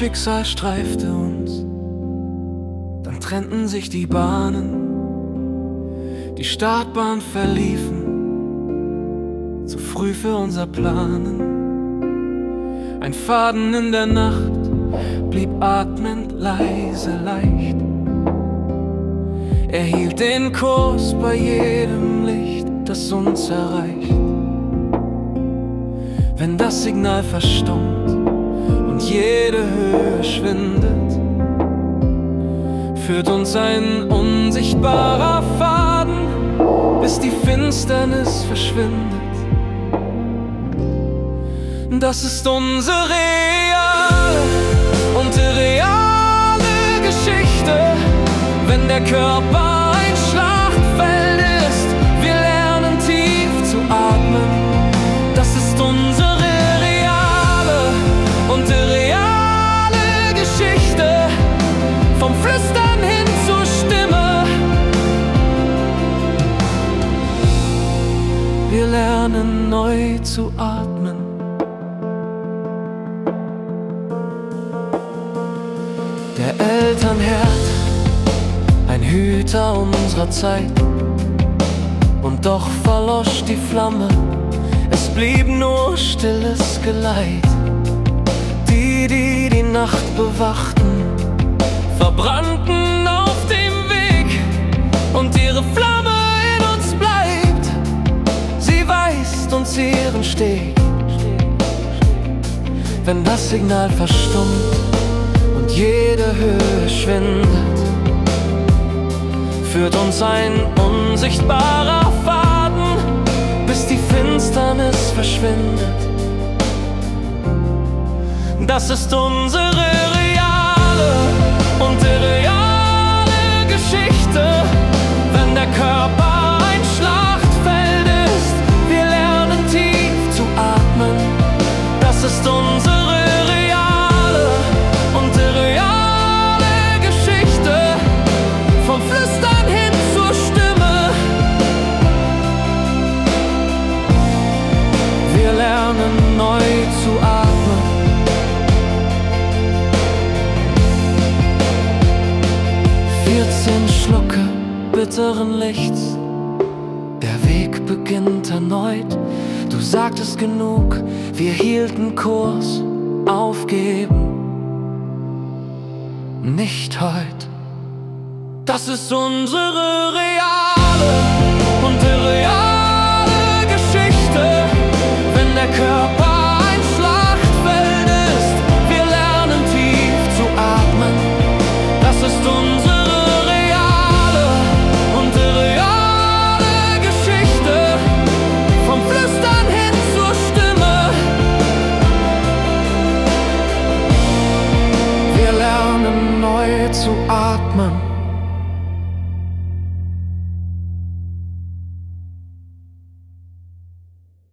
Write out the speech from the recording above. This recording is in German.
Schicksal streifte uns, dann trennten sich die Bahnen, die Startbahn verliefen, zu früh für unser Planen. Ein Faden in der Nacht blieb atmend leise leicht. Er hielt den Kurs bei jedem Licht, das uns erreicht. Wenn das Signal verstummt Höhe schwindet, führt uns ein unsichtbarer Faden, bis die Finsternis verschwindet. Das ist unsere reale und reale Geschichte, wenn der Körper vom Flüstern hin zur Stimme. Wir lernen neu zu atmen. Der Elternherd, ein Hüter unserer Zeit. Und doch verlosch die Flamme, es blieb nur stilles Geleit. Die, die die Nacht bewachten, verbrannten auf dem Weg. Und ihre Flamme in uns bleibt, sie weist uns ihren Steg. Wenn das Signal verstummt, jede Höhe schwindet, führt uns ein unsichtbarer Faden, bis die Finsternis verschwindet. Das ist unsere zu atmen. Vierzehn Schlucke bitteren Lichts. Der Weg beginnt erneut. Du sagtest genug, wir hielten Kurs. Aufgeben. Nicht heute. Das ist unsere reale